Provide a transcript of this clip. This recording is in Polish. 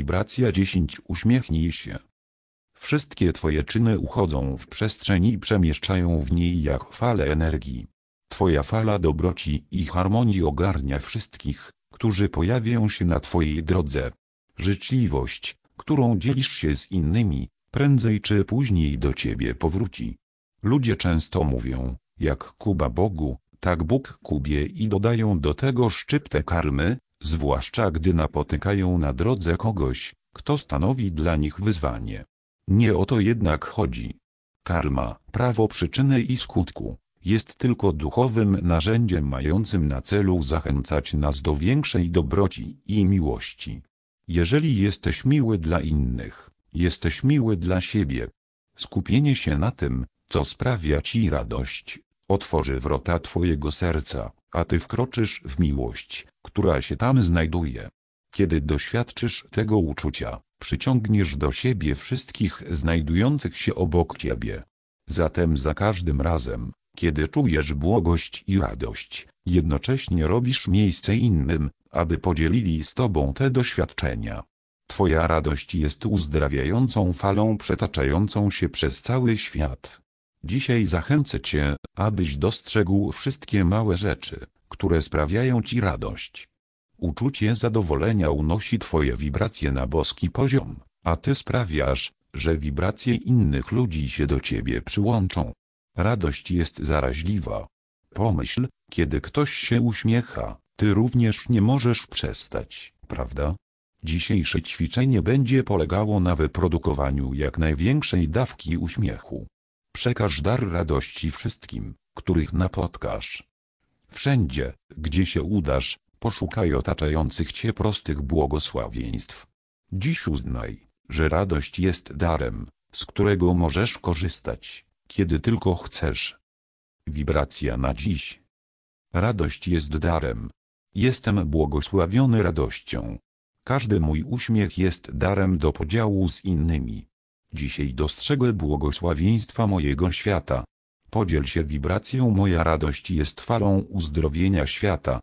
Wibracja 10 Uśmiechnij się. Wszystkie Twoje czyny uchodzą w przestrzeni i przemieszczają w niej jak fale energii. Twoja fala dobroci i harmonii ogarnia wszystkich, którzy pojawią się na Twojej drodze. Życzliwość, którą dzielisz się z innymi, prędzej czy później do Ciebie powróci. Ludzie często mówią, jak Kuba Bogu, tak Bóg Kubie i dodają do tego szczyptę karmy, zwłaszcza gdy napotykają na drodze kogoś, kto stanowi dla nich wyzwanie. Nie o to jednak chodzi. Karma, prawo przyczyny i skutku, jest tylko duchowym narzędziem mającym na celu zachęcać nas do większej dobroci i miłości. Jeżeli jesteś miły dla innych, jesteś miły dla siebie. Skupienie się na tym, co sprawia ci radość, otworzy wrota twojego serca, a ty wkroczysz w miłość, która się tam znajduje. Kiedy doświadczysz tego uczucia, przyciągniesz do siebie wszystkich znajdujących się obok ciebie. Zatem za każdym razem, kiedy czujesz błogość i radość, jednocześnie robisz miejsce innym, aby podzielili z tobą te doświadczenia. Twoja radość jest uzdrawiającą falą przetaczającą się przez cały świat. Dzisiaj zachęcę Cię, abyś dostrzegł wszystkie małe rzeczy, które sprawiają Ci radość. Uczucie zadowolenia unosi Twoje wibracje na boski poziom, a Ty sprawiasz, że wibracje innych ludzi się do Ciebie przyłączą. Radość jest zaraźliwa. Pomyśl, kiedy ktoś się uśmiecha, Ty również nie możesz przestać, prawda? Dzisiejsze ćwiczenie będzie polegało na wyprodukowaniu jak największej dawki uśmiechu. Przekaż dar radości wszystkim, których napotkasz. Wszędzie, gdzie się udasz, poszukaj otaczających cię prostych błogosławieństw. Dziś uznaj, że radość jest darem, z którego możesz korzystać, kiedy tylko chcesz. Wibracja na dziś. Radość jest darem. Jestem błogosławiony radością. Każdy mój uśmiech jest darem do podziału z innymi. Dzisiaj dostrzegę błogosławieństwa mojego świata. Podziel się wibracją moja radość jest falą uzdrowienia świata.